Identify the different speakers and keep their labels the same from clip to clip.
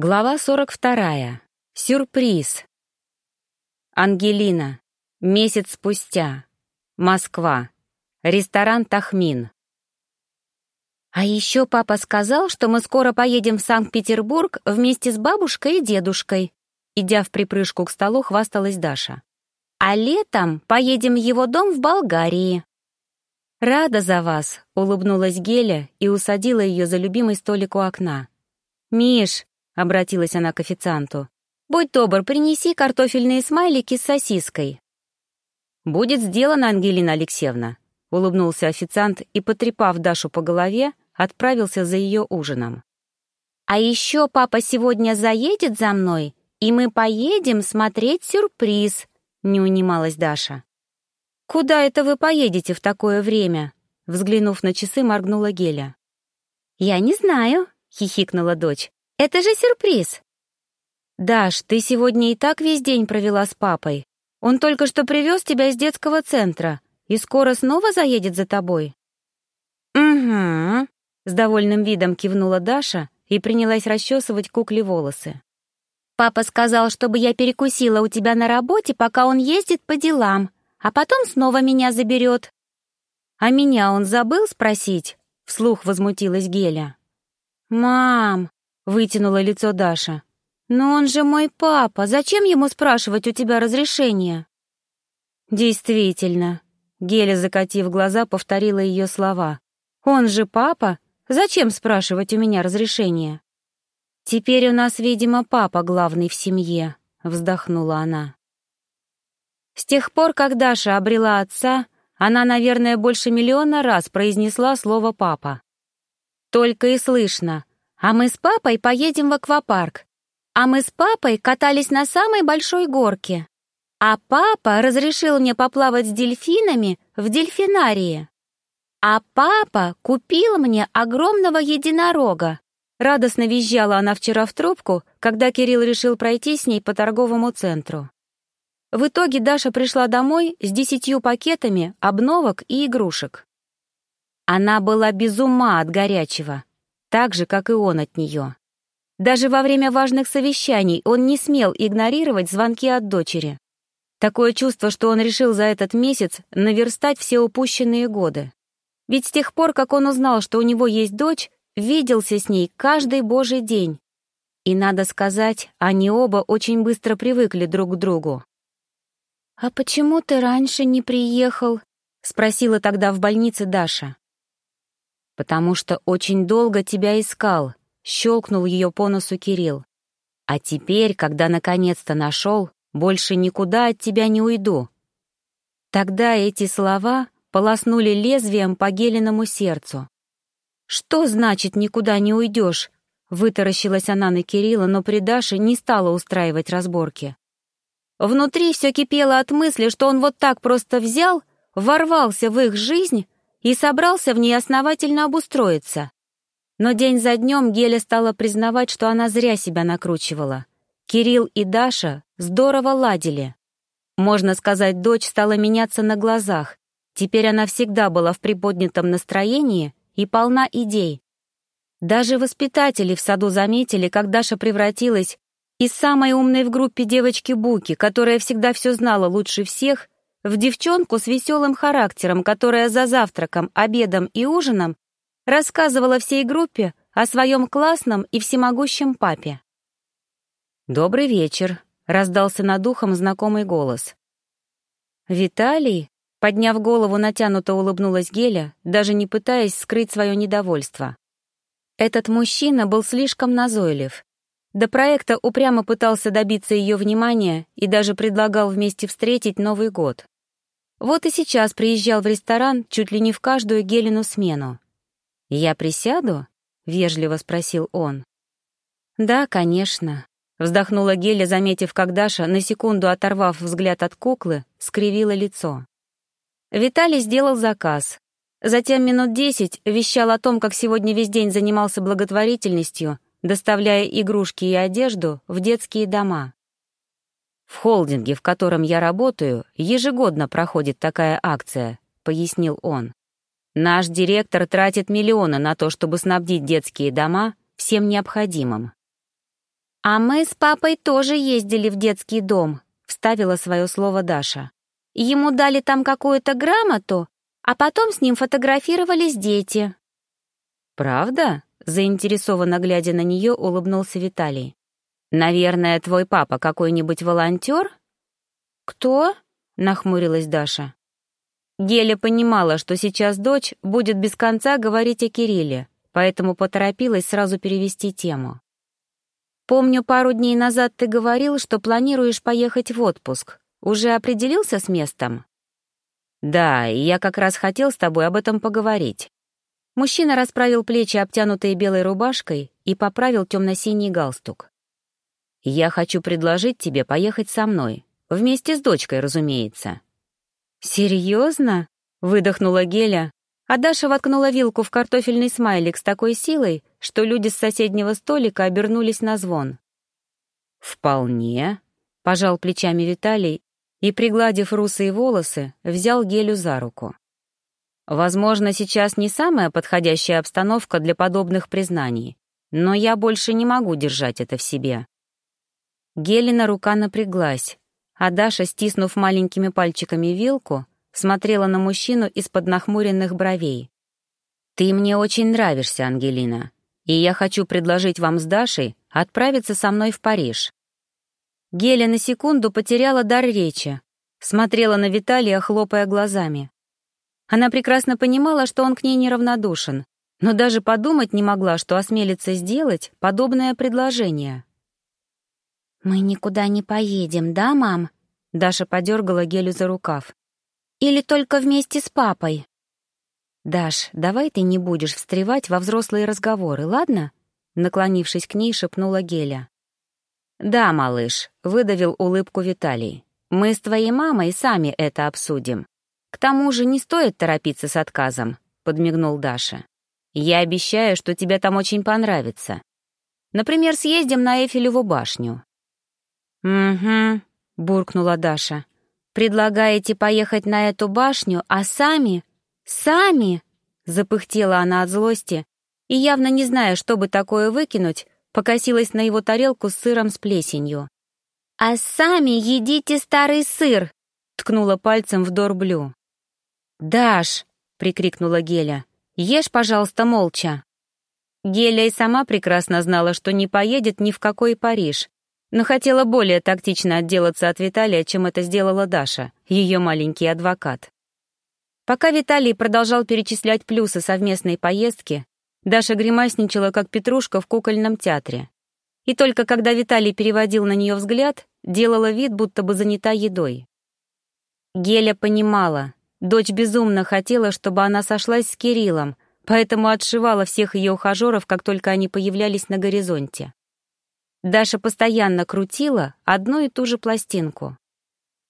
Speaker 1: Глава 42. Сюрприз. Ангелина. Месяц спустя. Москва. Ресторан «Тахмин». А еще папа сказал, что мы скоро поедем в Санкт-Петербург вместе с бабушкой и дедушкой. Идя в припрыжку к столу, хвасталась Даша. А летом поедем в его дом в Болгарии. «Рада за вас», — улыбнулась Геля и усадила ее за любимый столик у окна. «Миш, — обратилась она к официанту. «Будь добр, принеси картофельные смайлики с сосиской». «Будет сделано, Ангелина Алексеевна», — улыбнулся официант и, потрепав Дашу по голове, отправился за ее ужином. «А еще папа сегодня заедет за мной, и мы поедем смотреть сюрприз», — не унималась Даша. «Куда это вы поедете в такое время?» Взглянув на часы, моргнула Геля. «Я не знаю», — хихикнула дочь. Это же сюрприз!» «Даш, ты сегодня и так весь день провела с папой. Он только что привез тебя из детского центра и скоро снова заедет за тобой». «Угу», — с довольным видом кивнула Даша и принялась расчесывать кукле волосы. «Папа сказал, чтобы я перекусила у тебя на работе, пока он ездит по делам, а потом снова меня заберет». «А меня он забыл спросить?» — вслух возмутилась Геля. «Мам, Вытянуло лицо Даша. «Но он же мой папа, зачем ему спрашивать у тебя разрешение?» «Действительно», — Геля, закатив глаза, повторила ее слова. «Он же папа, зачем спрашивать у меня разрешение?» «Теперь у нас, видимо, папа главный в семье», — вздохнула она. С тех пор, как Даша обрела отца, она, наверное, больше миллиона раз произнесла слово «папа». Только и слышно а мы с папой поедем в аквапарк. А мы с папой катались на самой большой горке. А папа разрешил мне поплавать с дельфинами в дельфинарии. А папа купил мне огромного единорога. Радостно визжала она вчера в трубку, когда Кирилл решил пройти с ней по торговому центру. В итоге Даша пришла домой с десятью пакетами обновок и игрушек. Она была без ума от горячего так же, как и он от нее. Даже во время важных совещаний он не смел игнорировать звонки от дочери. Такое чувство, что он решил за этот месяц наверстать все упущенные годы. Ведь с тех пор, как он узнал, что у него есть дочь, виделся с ней каждый божий день. И, надо сказать, они оба очень быстро привыкли друг к другу. «А почему ты раньше не приехал?» — спросила тогда в больнице Даша потому что очень долго тебя искал», — щелкнул ее по носу Кирилл. «А теперь, когда наконец-то нашел, больше никуда от тебя не уйду». Тогда эти слова полоснули лезвием по Гелиному сердцу. «Что значит «никуда не уйдешь»?» Вытаращилась она на Кирилла, но при Даше не стала устраивать разборки. Внутри все кипело от мысли, что он вот так просто взял, ворвался в их жизнь и собрался в ней основательно обустроиться. Но день за днем Геля стала признавать, что она зря себя накручивала. Кирилл и Даша здорово ладили. Можно сказать, дочь стала меняться на глазах. Теперь она всегда была в приподнятом настроении и полна идей. Даже воспитатели в саду заметили, как Даша превратилась из самой умной в группе девочки Буки, которая всегда все знала лучше всех, в девчонку с веселым характером, которая за завтраком, обедом и ужином рассказывала всей группе о своем классном и всемогущем папе. «Добрый вечер», — раздался над ухом знакомый голос. «Виталий?» — подняв голову, натянуто улыбнулась Геля, даже не пытаясь скрыть свое недовольство. Этот мужчина был слишком назойлив. До проекта упрямо пытался добиться ее внимания и даже предлагал вместе встретить Новый год. Вот и сейчас приезжал в ресторан чуть ли не в каждую Гелину смену. «Я присяду?» — вежливо спросил он. «Да, конечно», — вздохнула Геля, заметив, как Даша, на секунду оторвав взгляд от куклы, скривила лицо. Виталий сделал заказ. Затем минут десять вещал о том, как сегодня весь день занимался благотворительностью, доставляя игрушки и одежду в детские дома. «В холдинге, в котором я работаю, ежегодно проходит такая акция», — пояснил он. «Наш директор тратит миллионы на то, чтобы снабдить детские дома всем необходимым». «А мы с папой тоже ездили в детский дом», — вставила свое слово Даша. «Ему дали там какую-то грамоту, а потом с ним фотографировались дети».
Speaker 2: «Правда?» — заинтересованно глядя на нее, улыбнулся Виталий. «Наверное, твой папа какой-нибудь волонтер?»
Speaker 1: «Кто?» — нахмурилась Даша.
Speaker 2: Геля понимала, что сейчас дочь будет без конца говорить о Кирилле, поэтому поторопилась сразу перевести тему.
Speaker 1: «Помню, пару дней назад ты говорил, что планируешь поехать в отпуск. Уже определился с местом?»
Speaker 2: «Да, и я как раз хотел с тобой об этом поговорить». Мужчина расправил плечи, обтянутые белой рубашкой, и поправил темно-синий галстук. «Я хочу предложить тебе поехать со мной. Вместе с дочкой, разумеется».
Speaker 1: «Серьезно?» — выдохнула Геля, а Даша воткнула вилку в картофельный смайлик с такой силой, что люди с соседнего столика обернулись на звон.
Speaker 2: «Вполне», — пожал плечами Виталий и, пригладив русые волосы, взял Гелю за руку. «Возможно, сейчас не самая подходящая обстановка для подобных признаний, но я больше не могу держать это в себе».
Speaker 1: Гелина рука напряглась, а Даша, стиснув маленькими пальчиками вилку, смотрела на мужчину из-под нахмуренных бровей.
Speaker 2: «Ты мне очень нравишься, Ангелина, и я хочу предложить вам с Дашей отправиться со мной в Париж».
Speaker 1: Геля на секунду потеряла дар речи, смотрела на Виталия, хлопая глазами. Она прекрасно понимала, что он к ней неравнодушен, но даже подумать не могла, что осмелится сделать подобное предложение. «Мы никуда не поедем, да, мам?» Даша подергала Гелю за рукав. Или только вместе с папой?» «Даш, давай ты не будешь встревать во взрослые разговоры, ладно?» Наклонившись к ней, шепнула Геля.
Speaker 2: «Да, малыш», — выдавил улыбку Виталий. «Мы с твоей мамой сами это обсудим. К тому же не стоит торопиться с отказом», — подмигнул Даша. «Я обещаю, что тебе там очень понравится. Например, съездим на Эйфелеву башню».
Speaker 1: «Угу», — буркнула Даша. Предлагаете поехать на эту башню, а сами... Сами!» Запыхтела она от злости и, явно не зная, что бы такое выкинуть, покосилась на его тарелку с сыром с плесенью. «А сами едите старый сыр!» — ткнула пальцем в дорблю. «Даш!» — прикрикнула Геля. «Ешь, пожалуйста, молча!» Геля и сама прекрасно знала, что не поедет ни в какой Париж, но хотела более тактично отделаться от Виталия, чем это сделала Даша, ее маленький адвокат. Пока Виталий продолжал перечислять плюсы совместной поездки, Даша гримасничала, как петрушка в кукольном театре. И только когда Виталий переводил на нее взгляд, делала вид, будто бы занята едой. Геля понимала, дочь безумно хотела, чтобы она сошлась с Кириллом, поэтому отшивала всех ее ухажеров, как только они появлялись на горизонте. Даша постоянно крутила одну и ту же пластинку.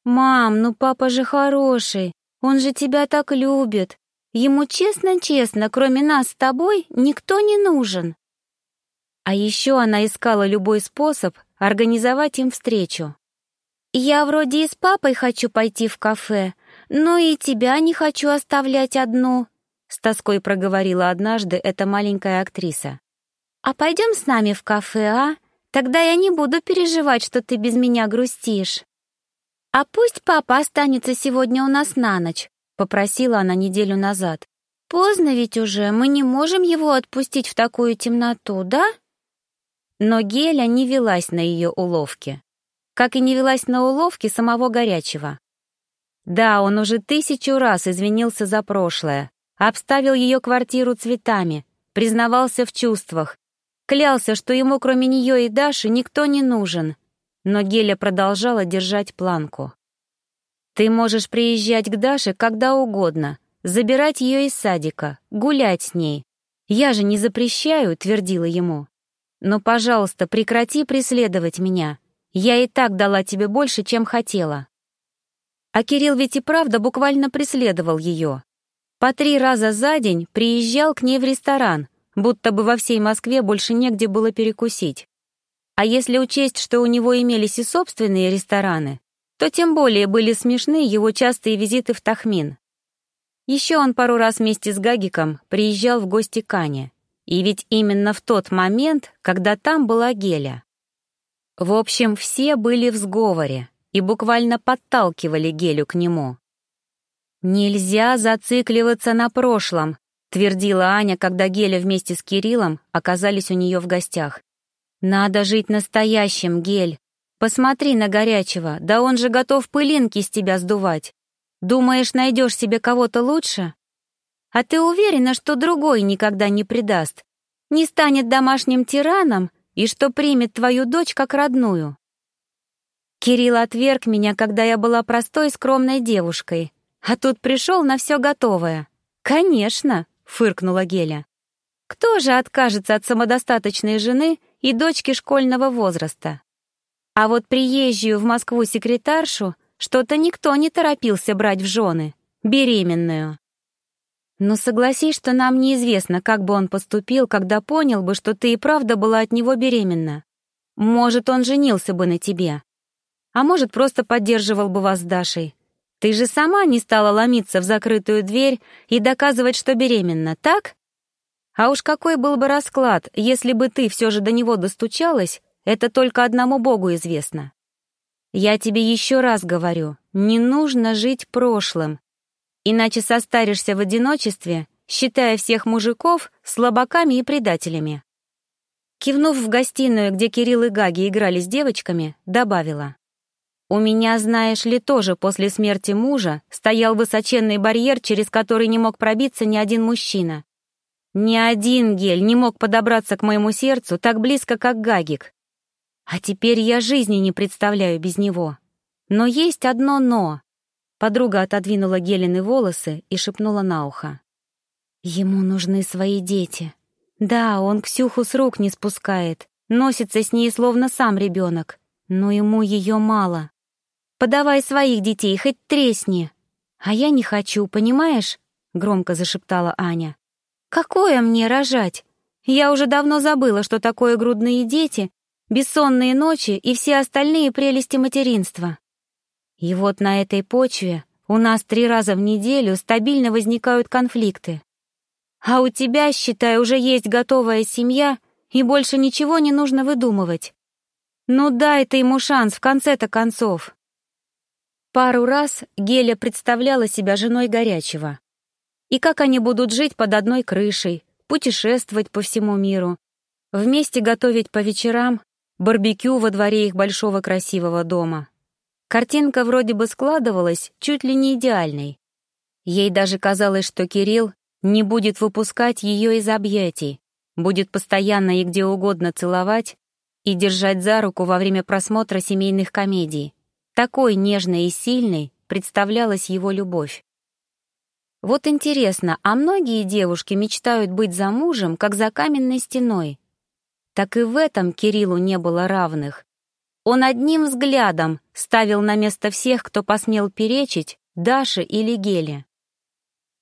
Speaker 1: «Мам, ну папа же хороший, он же тебя так любит. Ему честно-честно, кроме нас с тобой, никто не нужен». А еще она искала любой способ организовать им встречу. «Я вроде и с папой хочу пойти в кафе, но и тебя не хочу оставлять одну», — с тоской проговорила однажды эта маленькая актриса. «А пойдем с нами в кафе, а? Тогда я не буду переживать, что ты без меня грустишь. А пусть папа останется сегодня у нас на ночь, попросила она неделю назад. Поздно ведь уже, мы не можем его отпустить в такую темноту, да? Но Геля не велась на ее уловки, как и не велась на уловки самого горячего. Да, он уже тысячу раз извинился за прошлое, обставил ее квартиру цветами, признавался в чувствах, Клялся, что ему кроме нее и Даши никто не нужен. Но Геля продолжала держать планку. «Ты можешь приезжать к Даше когда угодно, забирать ее из садика, гулять с ней. Я же не запрещаю», — твердила ему. «Но, пожалуйста, прекрати преследовать меня. Я и так дала тебе больше, чем хотела». А Кирилл ведь и правда буквально преследовал ее. По три раза за день приезжал к ней в ресторан — будто бы во всей Москве больше негде было перекусить. А если учесть, что у него имелись и собственные рестораны, то тем более были смешны его частые визиты в Тахмин. Еще он пару раз вместе с Гагиком приезжал в гости к Ане, и ведь именно в тот момент, когда там была Геля.
Speaker 2: В общем, все были в сговоре и буквально подталкивали Гелю к нему. «Нельзя зацикливаться на прошлом», — твердила Аня, когда Геля вместе с Кириллом оказались у нее в гостях. «Надо жить настоящим, Гель. Посмотри на горячего, да он же готов пылинки с тебя сдувать. Думаешь, найдешь себе кого-то лучше? А ты уверена, что другой никогда не предаст, не станет домашним тираном и что примет твою дочь как родную?» Кирилл отверг меня, когда я была простой скромной девушкой, а тут пришел на все готовое. «Конечно», — фыркнула Геля. «Кто же откажется от самодостаточной жены и дочки школьного возраста?» А вот приезжую в Москву секретаршу что-то никто не торопился брать в жены, беременную. Но согласись, что нам неизвестно, как бы он поступил, когда понял бы, что ты и правда была от него беременна. Может, он женился бы на тебе. А может, просто поддерживал бы вас с Дашей. Ты же сама не стала ломиться в закрытую дверь и доказывать, что беременна, так? А уж какой был бы расклад, если бы ты все же до него достучалась это только одному Богу известно. Я тебе еще раз говорю, не нужно жить прошлым, иначе состаришься в одиночестве, считая всех мужиков слабаками и предателями. Кивнув в гостиную, где Кирилл и Гаги играли с девочками, добавила. «У меня, знаешь ли, тоже после смерти мужа стоял высоченный барьер, через который не мог пробиться ни один мужчина. Ни один гель не мог подобраться к моему сердцу так близко, как Гагик. А теперь я жизни не представляю без него. Но есть одно «но». Подруга отодвинула Гелины волосы и шепнула на ухо. Ему нужны свои дети. Да, он Ксюху с рук не спускает, носится с ней словно сам ребенок, но ему ее мало. Подавай своих детей, хоть тресни. А я не хочу, понимаешь? Громко зашептала Аня. Какое мне рожать? Я уже давно забыла, что такое грудные дети, бессонные ночи и все остальные прелести материнства. И вот на этой почве у нас три раза в неделю стабильно возникают конфликты. А у тебя, считай, уже есть готовая семья, и больше ничего не нужно выдумывать. Ну дай ты ему шанс в конце-то концов. Пару раз Геля представляла себя женой горячего. И как они будут жить под одной крышей, путешествовать по всему миру, вместе готовить по вечерам барбекю во дворе их большого красивого дома. Картинка вроде бы складывалась чуть ли не идеальной. Ей даже казалось, что Кирилл не будет выпускать ее из объятий, будет постоянно и где угодно целовать и держать за руку во время просмотра семейных комедий. Такой нежной и сильной представлялась его любовь. Вот интересно, а многие девушки мечтают быть замужем, как за каменной стеной, так и в этом Кириллу не было равных. Он одним взглядом ставил на место всех, кто посмел перечить Даше или Геле.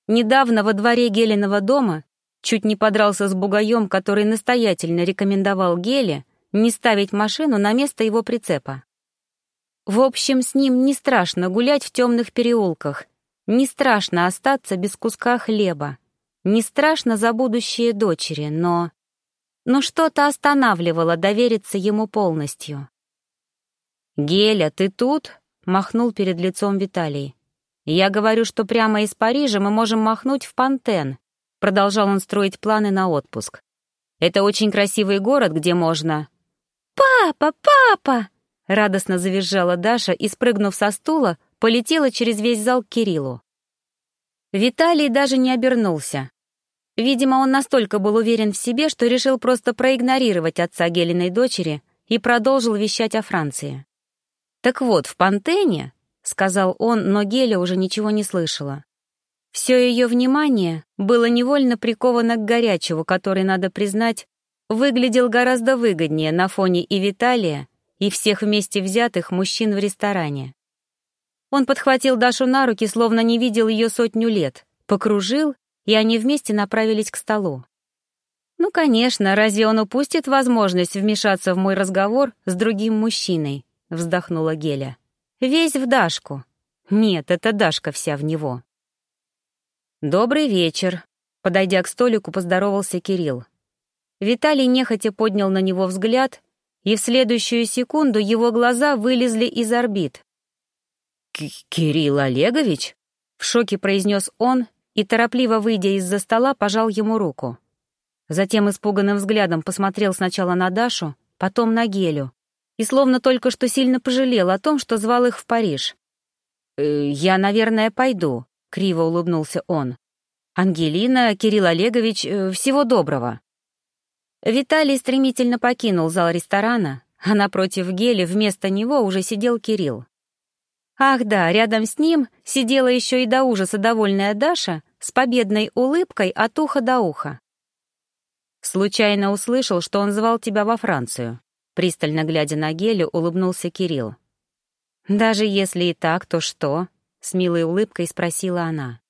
Speaker 2: Недавно во дворе Гелиного дома чуть не подрался с бугаем, который настоятельно рекомендовал Геле не ставить машину на место его прицепа. В общем, с ним не страшно гулять в темных переулках, не страшно остаться без куска хлеба, не страшно за будущее дочери, но но что-то останавливало довериться ему полностью. «Геля, ты тут?» — махнул перед лицом Виталий. «Я говорю, что прямо из Парижа мы можем махнуть в Пантен», — продолжал он строить планы на отпуск. «Это очень красивый город, где можно...» «Папа, папа!» — радостно завизжала Даша и, спрыгнув со стула, полетела через весь зал к Кириллу. Виталий даже не обернулся. Видимо, он настолько был уверен в себе, что решил просто проигнорировать отца Гелиной дочери и продолжил вещать о Франции. «Так вот, в Пантене», — сказал он, но Геля уже ничего не слышала. Все ее внимание было невольно приковано к горячему, который, надо признать, выглядел гораздо выгоднее на фоне и Виталия, и всех вместе взятых мужчин в ресторане. Он подхватил Дашу на руки, словно не видел ее сотню лет, покружил и они вместе направились к столу. «Ну, конечно, разве он упустит возможность вмешаться в мой разговор с другим мужчиной?» — вздохнула Геля. «Весь в Дашку. Нет, это Дашка вся в него». «Добрый вечер», — подойдя к столику, поздоровался Кирилл. Виталий нехотя поднял на него взгляд
Speaker 1: и в следующую секунду его глаза вылезли из орбит.
Speaker 2: «Кирилл Олегович?» — в шоке произнес он и, торопливо выйдя из-за стола, пожал ему руку. Затем испуганным взглядом посмотрел сначала на Дашу, потом на Гелю, и словно только что сильно пожалел о том, что звал их в Париж. «Э, «Я, наверное, пойду», — криво улыбнулся он. «Ангелина, Кирилл Олегович, э, всего доброго». Виталий стремительно покинул зал ресторана, а напротив Гели вместо него уже сидел Кирилл. Ах да, рядом с ним сидела еще и до ужаса довольная Даша с победной улыбкой от уха до уха. «Случайно услышал, что он звал тебя во Францию», пристально глядя на Гелю, улыбнулся Кирилл. «Даже если и так, то что?» — с милой улыбкой спросила она.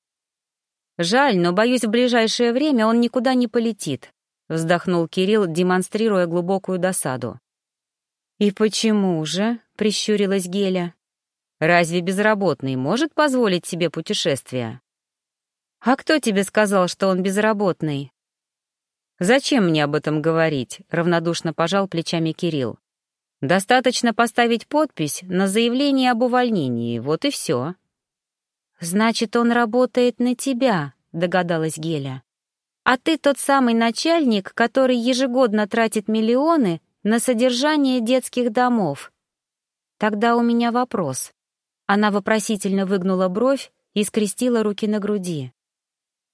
Speaker 2: «Жаль, но, боюсь, в ближайшее время он никуда не полетит», — вздохнул Кирилл, демонстрируя глубокую досаду. «И почему же?» — прищурилась Геля. «Разве безработный может позволить себе путешествия?» «А кто тебе сказал, что он безработный?» «Зачем мне об этом говорить?» — равнодушно пожал плечами Кирилл. Достаточно поставить подпись на заявление об увольнении, вот и все. «Значит, он работает на тебя», — догадалась Геля. «А ты тот самый начальник, который ежегодно тратит миллионы на содержание детских домов». Тогда у меня вопрос. Она вопросительно выгнула бровь и скрестила руки на груди.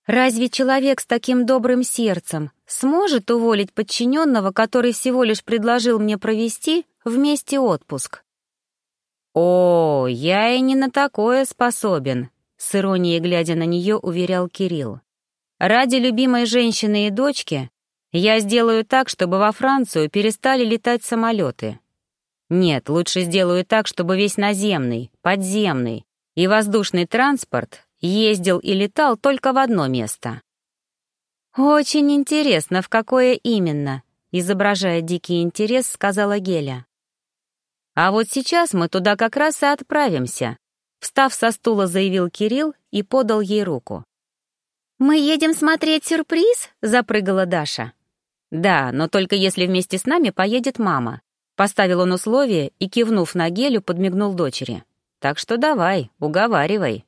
Speaker 2: Разве человек с таким добрым сердцем сможет уволить подчиненного, который всего лишь предложил мне провести вместе отпуск? «О, я и не на такое способен», — с иронией глядя на нее уверял Кирилл. «Ради любимой женщины и дочки я сделаю так, чтобы во Францию перестали летать самолеты. Нет, лучше сделаю так, чтобы весь наземный, подземный и воздушный транспорт ездил и летал только в одно место. «Очень интересно, в какое именно», — изображая дикий интерес, сказала Геля. «А вот сейчас мы туда как раз и отправимся», — встав со стула, заявил Кирилл и подал ей руку. «Мы едем смотреть сюрприз?» — запрыгала Даша. «Да, но только если вместе с нами поедет мама», — поставил он условие и, кивнув на Гелю, подмигнул дочери. «Так что давай, уговаривай».